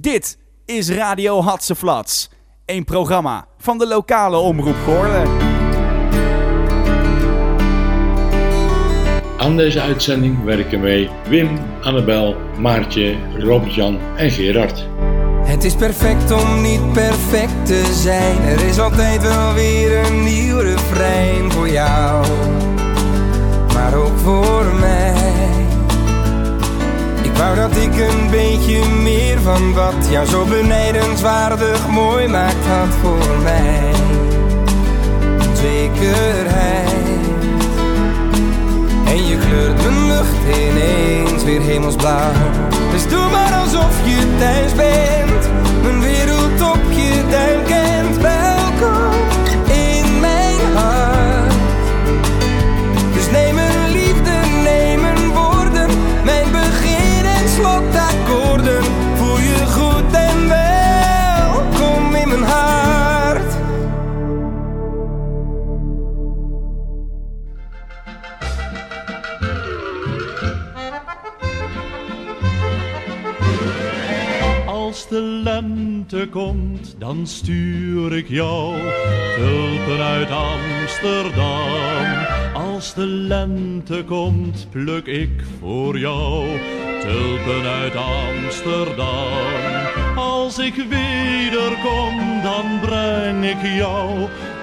Dit is Radio Hatseflats. Een programma van de lokale omroep Goorlen. Aan deze uitzending werken mee Wim, Annabel, Maartje, Robert-Jan en Gerard. Het is perfect om niet perfect te zijn. Er is altijd wel weer een nieuw refrein voor jou, maar ook voor mij. Wou dat ik een beetje meer van wat jou zo benijdenswaardig mooi maakt had voor mij. Zekerheid. En je kleurt mijn lucht ineens weer hemelsblauw. Dus doe maar alsof je thuis bent. De lente komt, dan stuur ik jou tulpen uit Amsterdam. Als de lente komt, pluk ik voor jou tulpen uit Amsterdam. Als ik wederkom, dan breng ik jou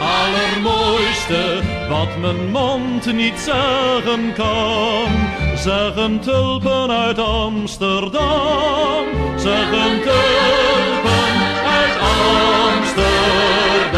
allermooiste wat mijn mond niet zeggen kan. Zeggen tulpen uit Amsterdam, zeggen tulpen uit Amsterdam.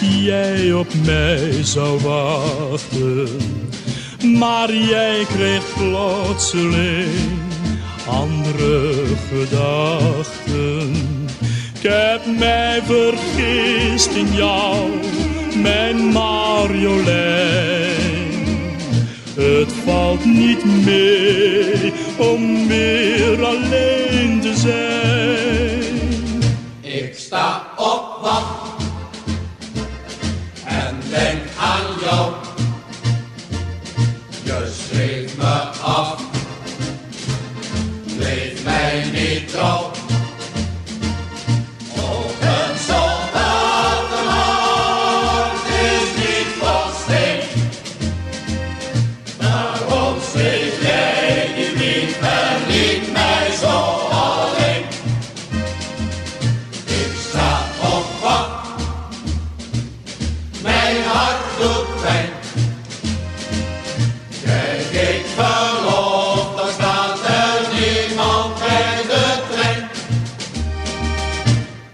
Jij op mij zou wachten. Maar jij kreeg plotseling andere gedachten. Ik heb mij vergist in jou, mijn Marjolein. Het valt niet mee om weer alleen te zijn. Ik sta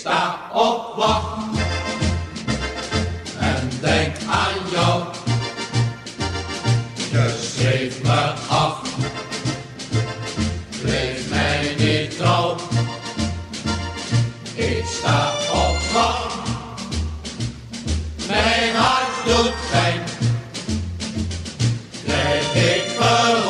Sta op wacht en denk aan jou. Je schreef me af, bleef mij niet trouw. Ik sta op wacht, mijn hart doet pijn. Krijg ik verlof,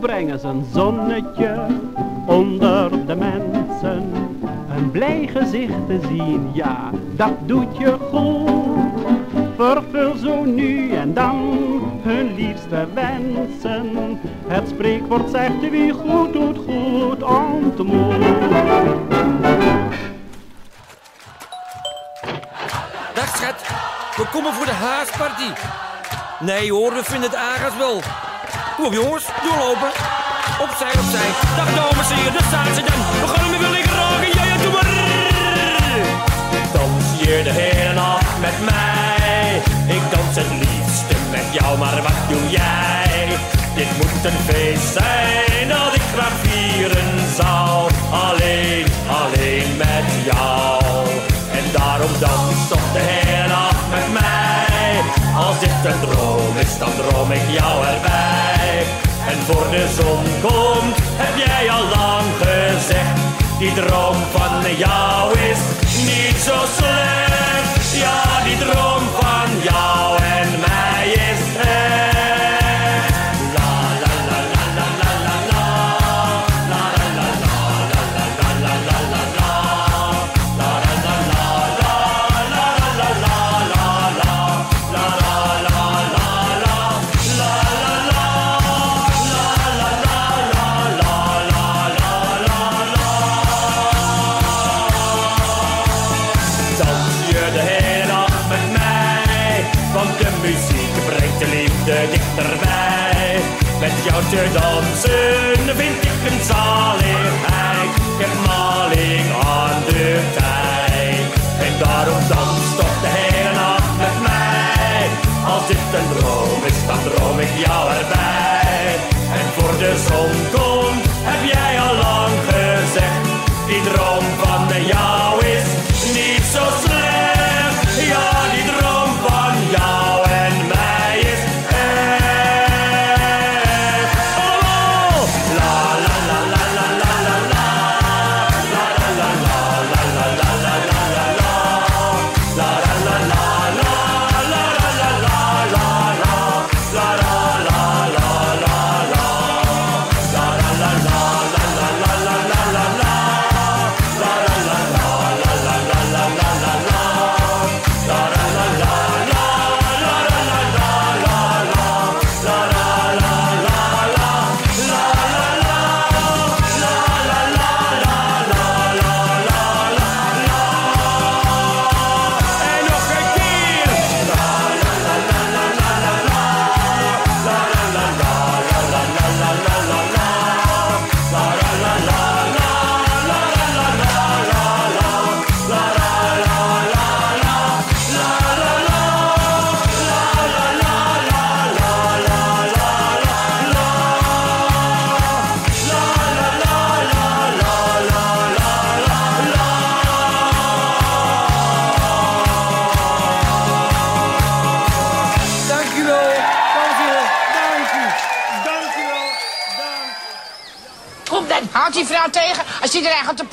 Brengen ze een zonnetje onder de mensen. Een blij gezicht te zien, ja, dat doet je goed. Vervul zo nu en dan hun liefste wensen. Het spreekwoord zegt wie goed doet, goed ontmoet. Dag schat, we komen voor de huisparty. Nee hoor, we vinden het aardig wel. Kom jongens, doorlopen. Opzij, opzij. Dag dames en heren, daar staan ze dan. Met mij. Ik dans het liefste met jou, maar wat doe jij? Dit moet een feest zijn dat ik graag zou. Alleen, alleen met jou. En daarom dans op de heren af met mij. Als dit een droom is, dan droom ik jou erbij. En voor de zon komt, heb jij al lang gezegd. Die droom van jou is niet zo slecht. Ja, die droom van jou en mij is jou.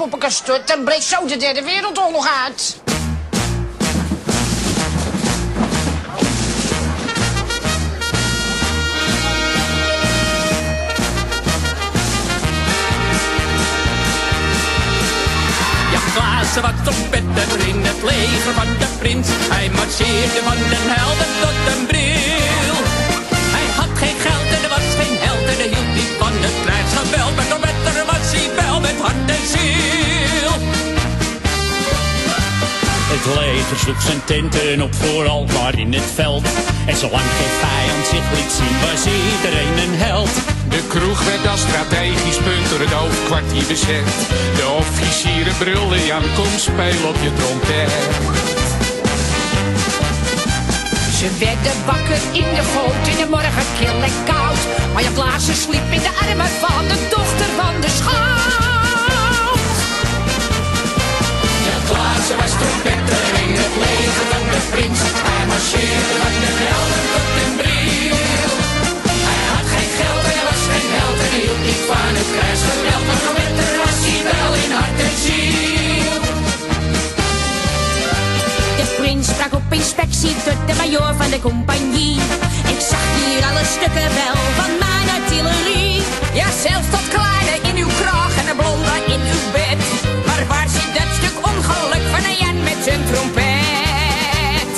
Op de poppenkast stort, dan breekt zo de derde wereldoorlog uit. Klaassen was trompetter in het leger van de prins. Hij marcheerde van den helden tot den bril. Hij had geen geld en er was geen held en hij hield niet van het krijgsgeweld. Maar trompetter was hij wel hart en ziel. Het leger sloeg zijn tenten op vooral maar in het veld. En zolang geen vijand zich liet zien, was iedereen een held. De kroeg werd als strategisch punt door het hoofdkwartier bezet. De officieren brulden, Jan kom speel op je trompet. Ze werden wakker in de goot in de morgen kil en koud. Maar je Klaassen sliep in de armen van de dochter van de schout. Klaassen was trompetter in het leger van de prins. Hij marcheerde van den helden tot den bril. Hij had geen geld hij was geen held en hij hield niet van het krijgsgeweld. Maar trompetter was hij wel in hart en ziel. De prins sprak op inspectie tot de majoor van de compagnie. Ik zag hier alle stukken wel van mijn artillerie. Ja, zelfs dat kleine in uw kraag en de blonde in uw bed. Zijn trompet?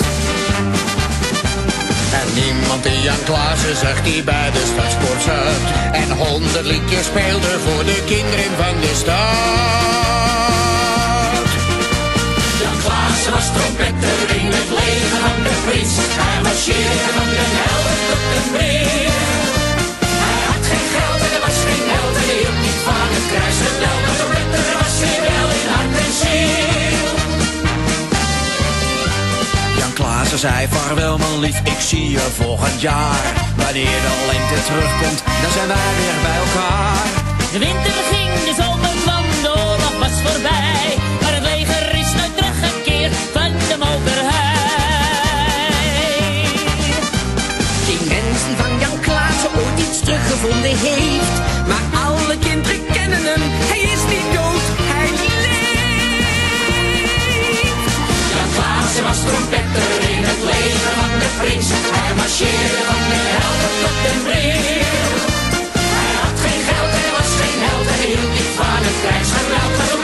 En niemand die Jan Klaassen zag die bij de stadspoort zat. En honderd liedjes speelde voor de kinderen van de stad. Jan Klaassen was trompetter in het leger van de prins. Hij marcheerde van de helden tot de bril. Klaassen zei vaarwel mijn lief, ik zie je volgend jaar. Wanneer de lente terugkomt, dan zijn wij weer bij elkaar. De winter ging, de zomer kwam, de oorlog was voorbij. Maar het leger is nooit teruggekeerd van de mokerhei. Geen mensen van Jan Klaassen ooit iets teruggevonden heeft. Maar alle kinderen kennen hem, hij is niet dood, hij leeft. Jan Klaassen was trompetter leger van de prins. Hij marcheerde van de helden tot de bril. Hij had geen geld hij was geen held hij hield niet van het krijgsgeweld.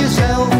yourself.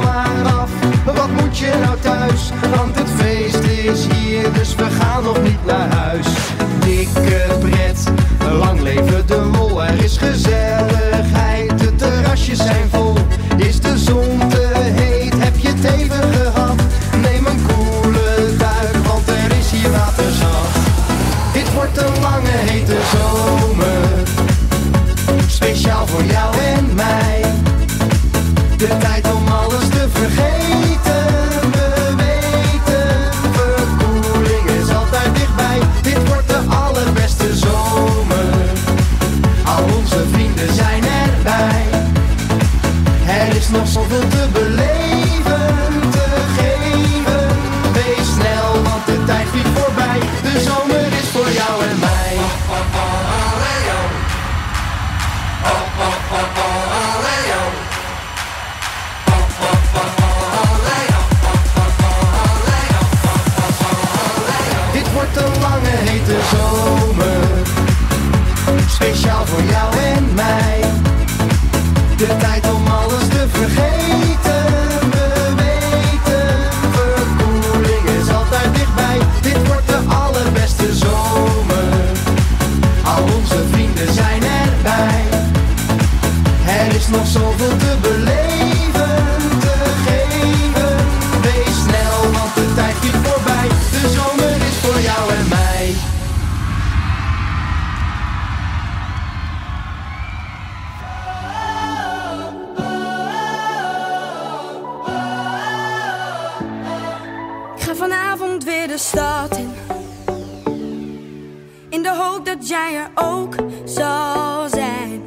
dat jij er ook zal zijn.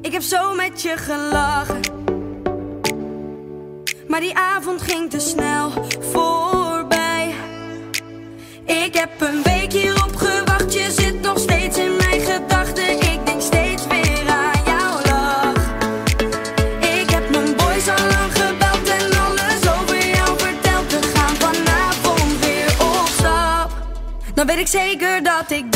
Ik heb zo met je gelachen. Maar die avond ging te snel voorbij. Ik heb een week hierop gewacht. Je zit nog steeds in mijn gedachten. Ik denk steeds weer aan jouw lach. Ik heb mijn boys al lang gebeld en alles over jou verteld. We gaan vanavond weer op stap. Dan weet ik zeker dat ik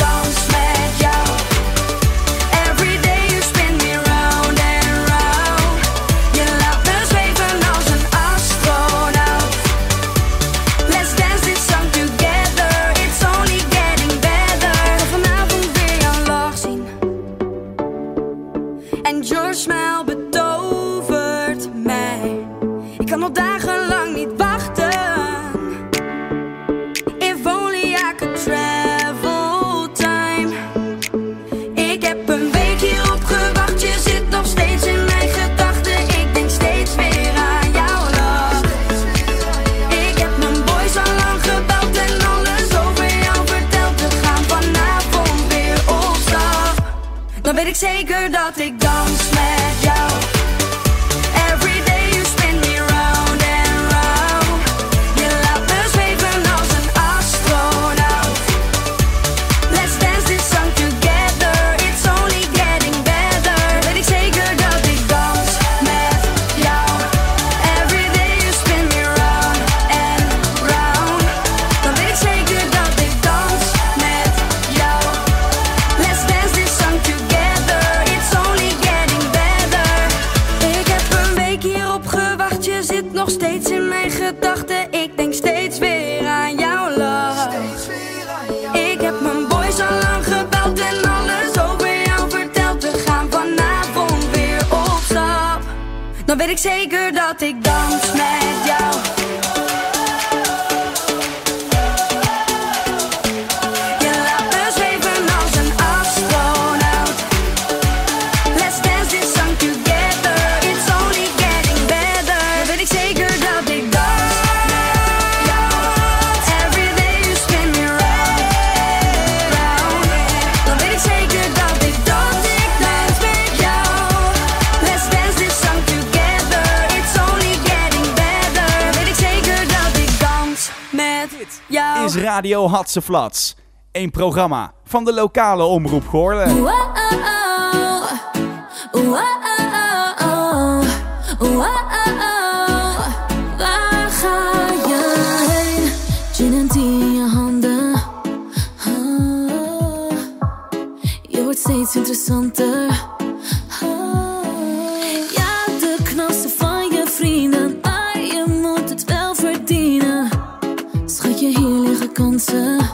nog steeds in mijn gedachten. Ik denk steeds weer aan jouw love. Ik heb mijn boys al lang gebeld en alles over jou verteld. We gaan vanavond weer op stap. Dan weet ik zeker dat ik dans met jou. Radio Hatseflats. Een programma van de lokale omroep Goorlen. Wow, jij wow, je heen? Je handen. Oh, je wordt steeds interessanter. answer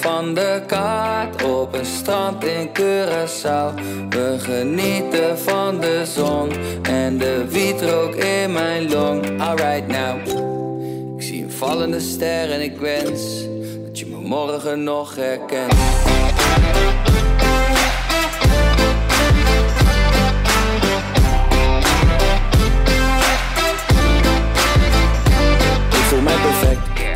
van de kaart op een strand in Curaçao. We genieten van de zon en de wietrook in mijn long. Alright now. Ik zie een vallende ster en ik wens dat je me morgen nog herkent. Ik voel mij perfect,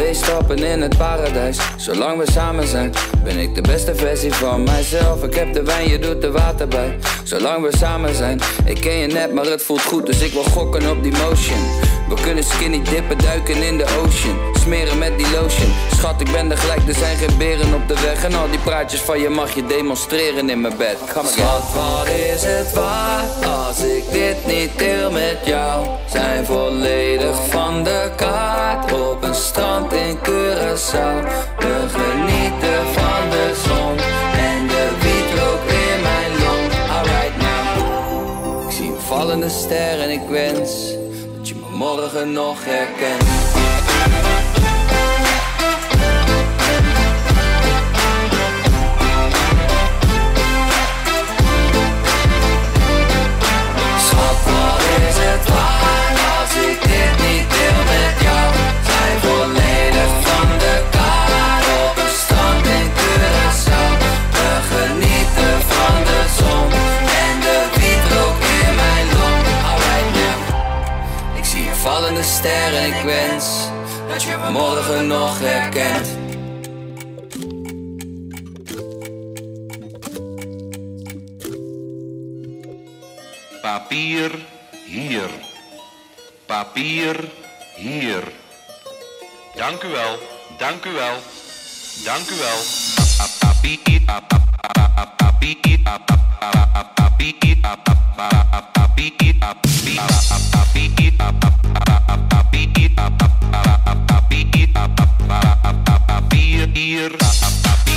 Twee stappen in het paradijs. Zolang we samen zijn, ben ik de beste versie van mijzelf. Ik heb de wijn, je doet de water bij. Zolang we samen zijn, ik ken je net, maar het voelt goed, dus ik wil gokken op die motion. We kunnen skinny dippen, duiken in de ocean. Smeren met die lotion. Schat, ik ben er gelijk, er zijn geen beren op de weg. En al die praatjes van je mag je demonstreren in mijn bed. Schat, wat is het waard als ik dit niet deel met jou? Zijn volledig van de kaart op een strand in Curaçao. We genieten van de zon en de wietrook in mijn long. Alright now. Ik zie een vallende ster en ik wens dat je me morgen nog herkent. Het waard als ik dit niet deel met jou? Zijn volledig van de kaart op een strand in Curaçao. We genieten van de zon en de wietrook in mijn long. Alright now. Ik zie vallende ster en ik wens dat je me morgen nog herkent. Papier. Papier hier. Dank u wel, dank u wel, dank u wel. Papier, papier, papier hier. sortir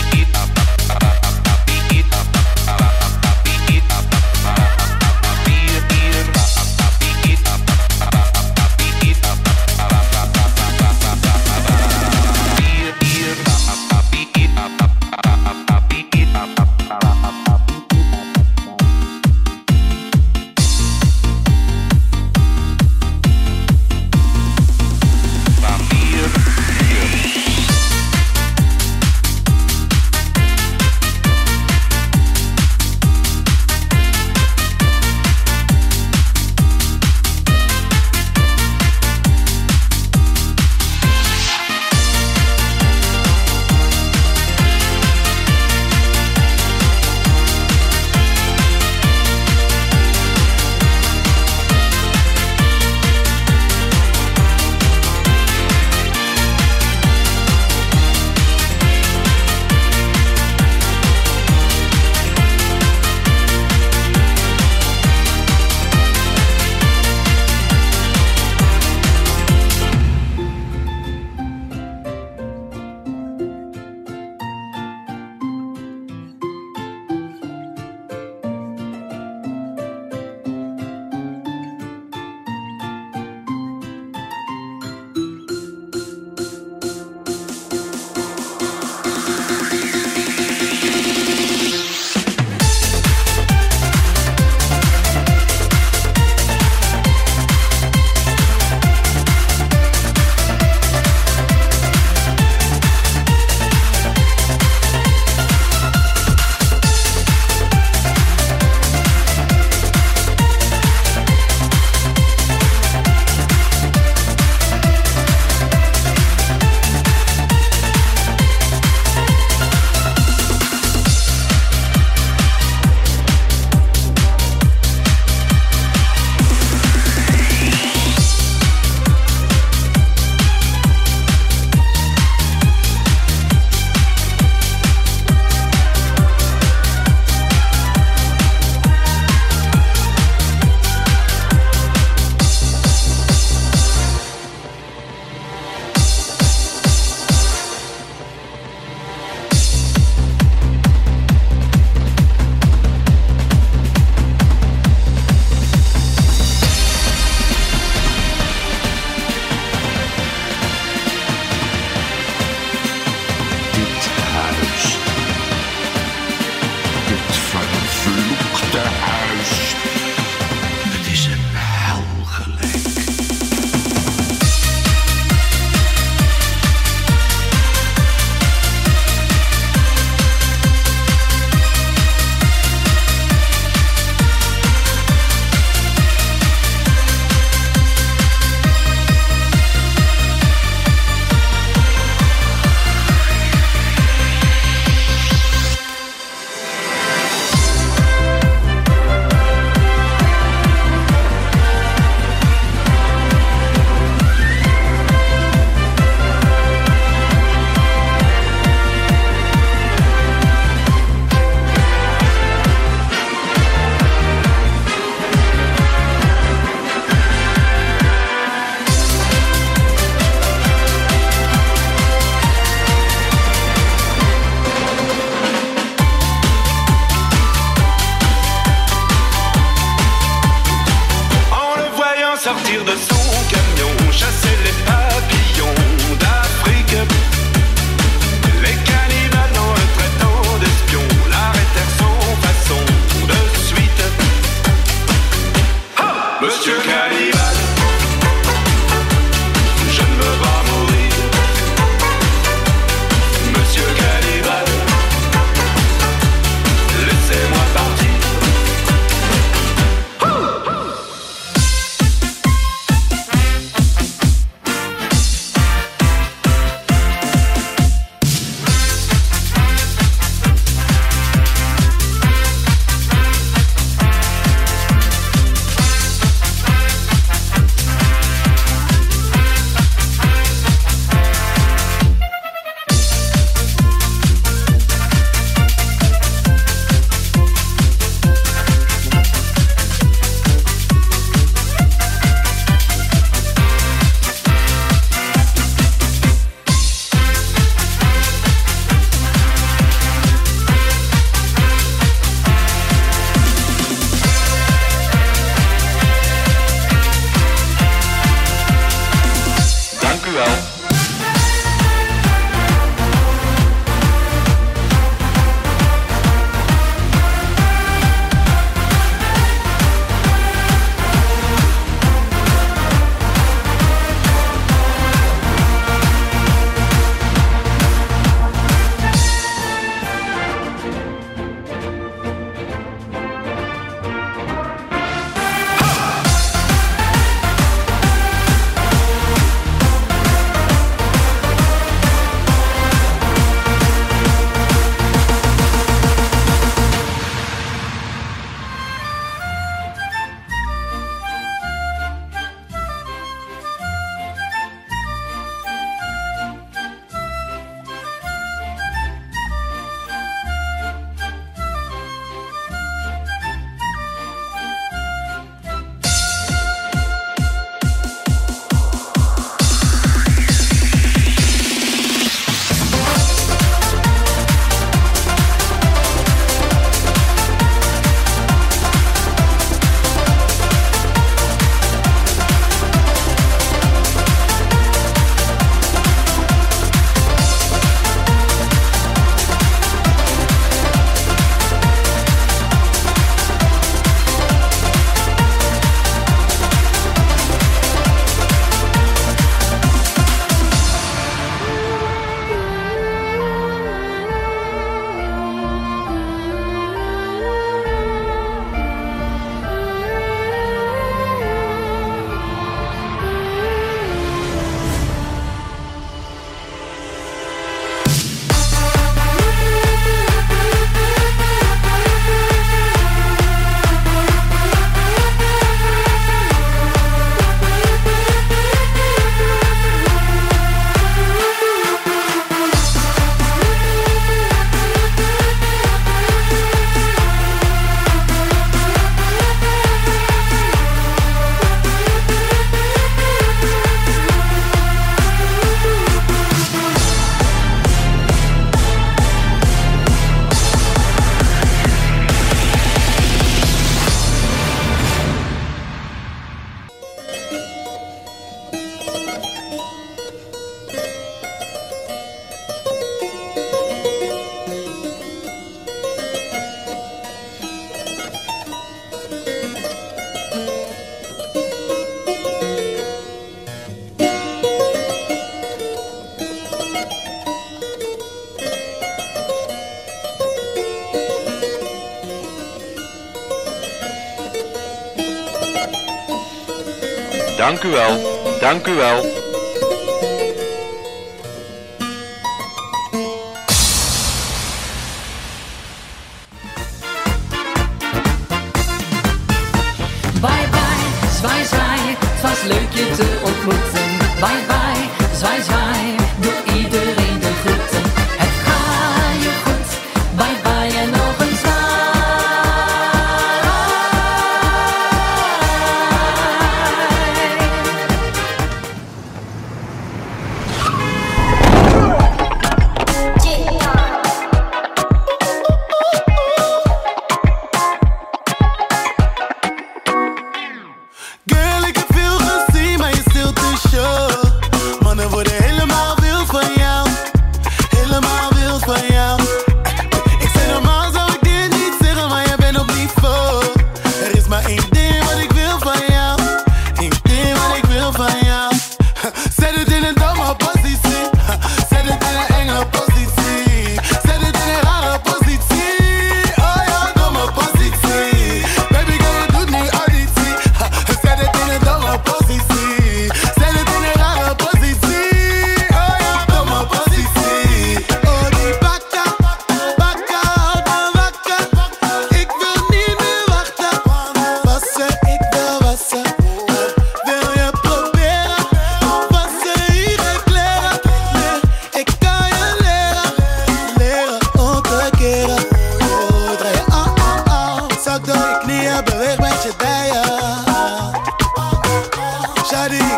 Dank u wel. Dank u wel.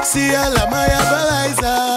Zie je, laat mij je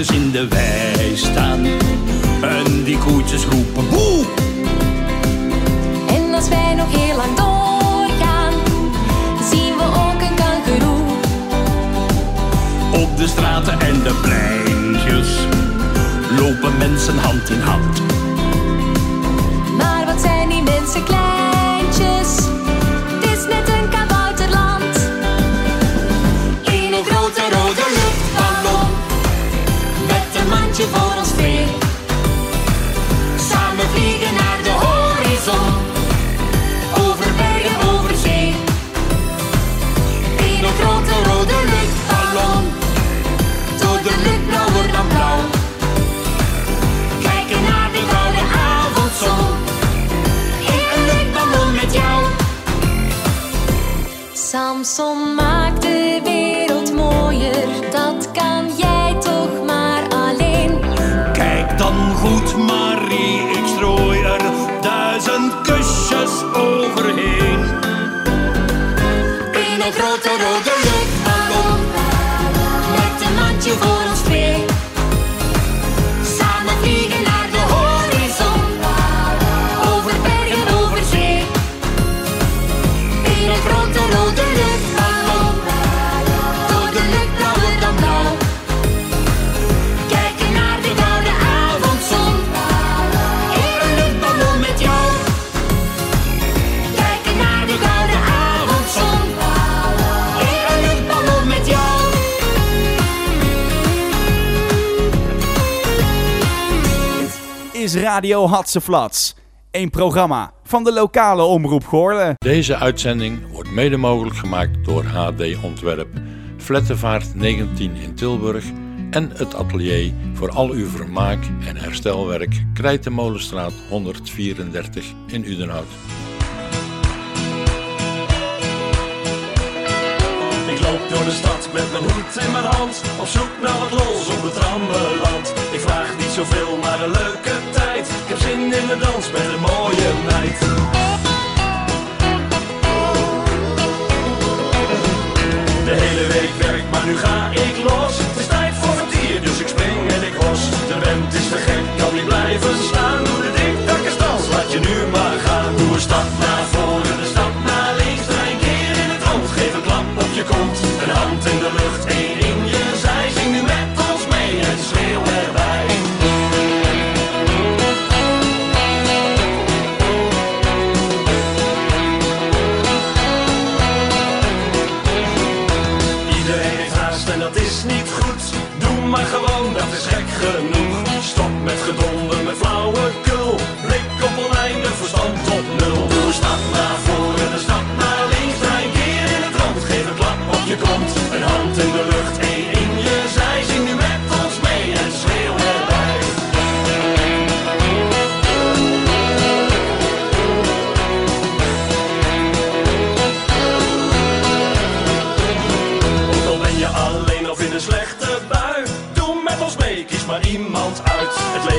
koetjes in de wei staan. En die koetjes roepen boe. En als wij nog heel lang doorgaan, zien we ook een kangeroe. Op de straten en de pleintjes lopen mensen hand in hand. Radio Hatseflats. Een programma van de lokale omroep Goorlen. Deze uitzending wordt mede mogelijk gemaakt door HD Ontwerp, Flettevaart 19 in Tilburg en het atelier voor al uw vermaak en herstelwerk Krijtenmolenstraat 134 in Udenhout. Ik loop door de stad met mijn hoed in mijn hand Op zoek naar wat lols op het rammeland Ik vraag niet zoveel, maar een leuke heb zin in de dans met een mooie meid. De hele week werk, maar nu ga ik los. Het is tijd voor het dier, dus ik spring en ik hos. De wind is te gek, kan niet blijven staan. Iemand uit. Het